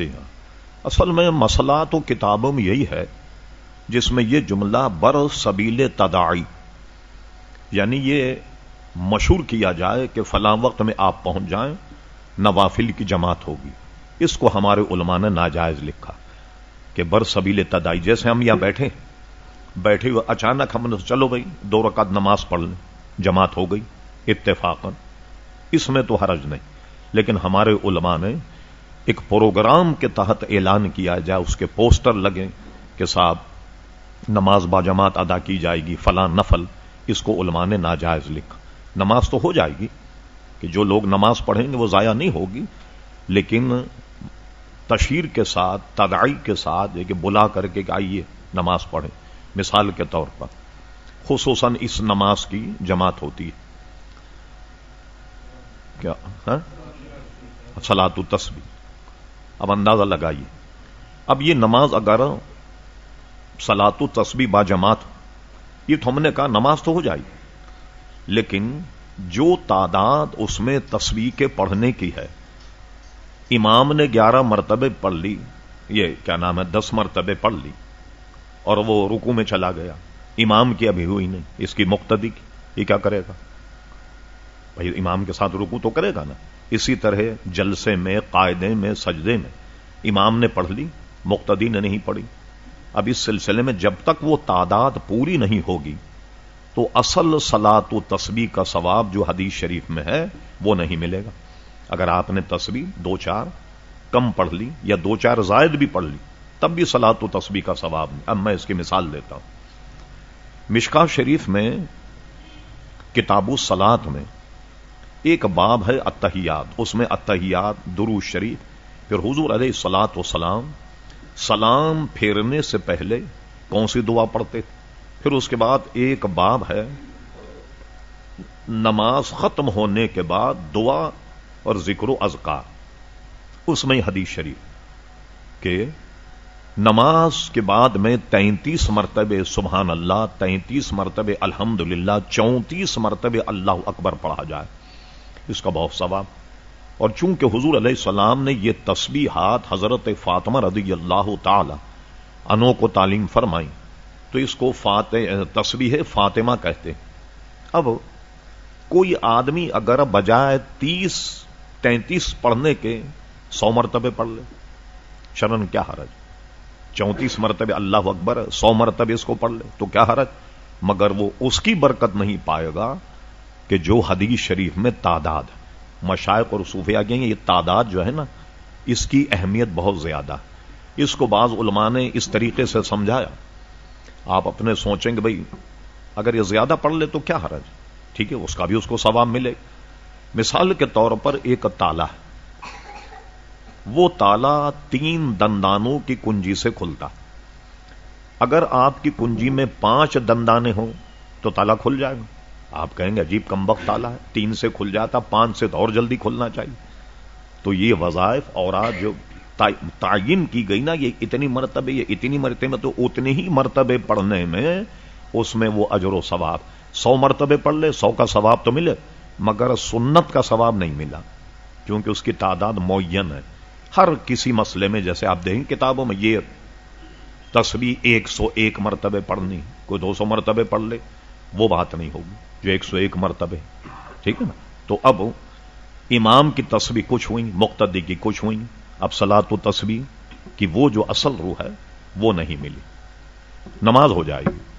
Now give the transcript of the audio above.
جی ہاں۔ اصل میں مسئلہ تو کتابوں میں یہی ہے جس میں یہ جملہ بر سبیل تدائی یعنی یہ مشہور کیا جائے کہ فلاں وقت میں آپ پہنچ جائیں، نوافل کی جماعت ہوگی۔ اس کو ہمارے علماء نے ناجائز لکھا کہ بر سبیل تدائی جیسے ہم یہاں بیٹھے بیٹھے ہوئے اچانک ہم نے چلو بھائی، دو رکعت نماز پڑھ لیں، جماعت ہو گئی، اتفاقا۔ اس میں تو حرج نہیں، لیکن ہمارے علماء نے ایک پروگرام کے تحت اعلان کیا جائے، اس کے پوسٹر لگے کہ صاحب، نماز با جماعت ادا کی جائے گی، فلاں نفل، اس کو علماء نے ناجائز لکھا۔ نماز تو ہو جائے گی کہ جو لوگ نماز پڑھیں گے وہ ضائع نہیں ہوگی، لیکن تشہیر کے ساتھ تدائی کے ساتھ کہ بلا کر کے کہ آئیے نماز پڑھیں۔ مثال کے طور پر، خصوصاً اس نماز کی جماعت ہوتی ہے۔ کیا؟ ہاں؟ سلاد تسبی اب اندازہ لگائیے۔ اب یہ نماز اگر سلاد تسبی با جماعت، یہ تو ہم نے کہا نماز تو ہو جائے۔ لیکن جو تعداد اس میں تصویر کے پڑھنے کی ہے، امام نے گیارہ مرتبے پڑھ لی، یہ کیا نام ہے، دس مرتبے پڑھ لی، اور وہ رکو میں چلا گیا۔ امام کی ابھی ہوئی نہیں، اس کی مقتدی کی، یہ کیا کرے گا؟ بھائی امام کے ساتھ رکو تو کرے گا نا۔ اسی طرح جلسے میں، قاعدے میں، سجدے میں۔ امام نے پڑھ لی، مقتدی نے نہیں پڑھی۔ اب اس سلسلے میں جب تک وہ تعداد پوری نہیں ہوگی، تو اصل سلاط و تسبیح کا ثواب جو حدیث شریف میں ہے، وہ نہیں ملے گا۔ اگر آپ نے تسبیح، دو چار کم پڑھ لی یا دو چار زائد بھی پڑھ لی، تب بھی سلاط و تسبیح کا ثواب نہیں۔ اب میں اس کی مثال دیتا ہوں۔ مشکا شریف میں، کتاب و سلاد میں ایک باب ہے اتحیات اس میں اتحیات درو شریف، پھر حضور علیہ سلاط و سلام سلام پھیرنے سے پہلے کون سی دعا پڑھتے پھر اس کے بعد ایک باب ہے، نماز ختم ہونے کے بعد دعا اور ذکر و اذکار۔ اس میں حدیث شریف کہ نماز کے بعد میں تینتیس مرتبے سبحان اللہ، تینتیس مرتبے الحمد للہ چونتیس مرتبے اللہ اکبر پڑھا جائے۔ اس کا بہت ثواب۔ اور چونکہ حضور علیہ السلام نے یہ تسبیحات حضرت فاطمہ رضی اللہ تعالی انو کو تعلیم فرمائی، تو اس کو فاتح، تسبیح فاطمہ کہتے۔ اب کوئی آدمی اگر بجائے تیس، تینتیس پڑھنے کے سو مرتبے پڑھ لے، شرن کیا حرج؟ چونتیس مرتبے اللہ اکبر، سو مرتبے اس کو پڑھ لے، تو کیا حرج؟ مگر وہ اس کی برکت نہیں پائے گا کہ جو حدیث شریف میں تعداد مشائق اور صوفے آ گئے یہ تعداد جو ہے نا، اس کی اہمیت بہت زیادہ اس کو بعض علماء نے اس طریقے سے سمجھایا۔ آپ اپنے سوچیں گے بھائی، اگر یہ زیادہ پڑھ لے تو کیا حرج؟ ٹھیک ہے، اس کا بھی اس کو ثواب ملے۔ مثال کے طور پر ایک تالا وہ تالا تین دندانوں کی کنجی سے کھلتا۔ اگر آپ کی کنجی میں پانچ دندانے ہوں تو تالا کھل جائے گا۔ آپ کہیں گے عجیب کم وقت تالا ہے، تین سے کھل جاتا، پانچ سے تو اور جلدی کھلنا چاہیے۔ تو یہ وظائف اور جو تعین کی گئی نا، یہ اتنی مرتبے، یہ اتنی مرتبے تو اتنے ہی مرتبے پڑھنے میں اس میں وہ اجر و ثواب۔ سو مرتبے پڑھ لے، سو کا ثواب تو ملے، مگر سنت کا ثواب نہیں ملا، کیونکہ اس کی تعداد معین ہے۔ ہر کسی مسئلے میں جیسے آپ دیکھیں کتابوں میں یہ تصویر ایک سو ایک مرتبے پڑھنی، کوئی دو سو مرتبے پڑھ لے۔ وہ بات نہیں ہوگی، جو ایک سو ایک مرتبے ٹھیک ہے نا؟ تو اب امام کی تصویر کچھ ہوئی، مقتدی کی کچھ ہوئی، اب سلاد و تصویر کی وہ جو اصل روح ہے، وہ نہیں ملی۔ نماز ہو جائے گی۔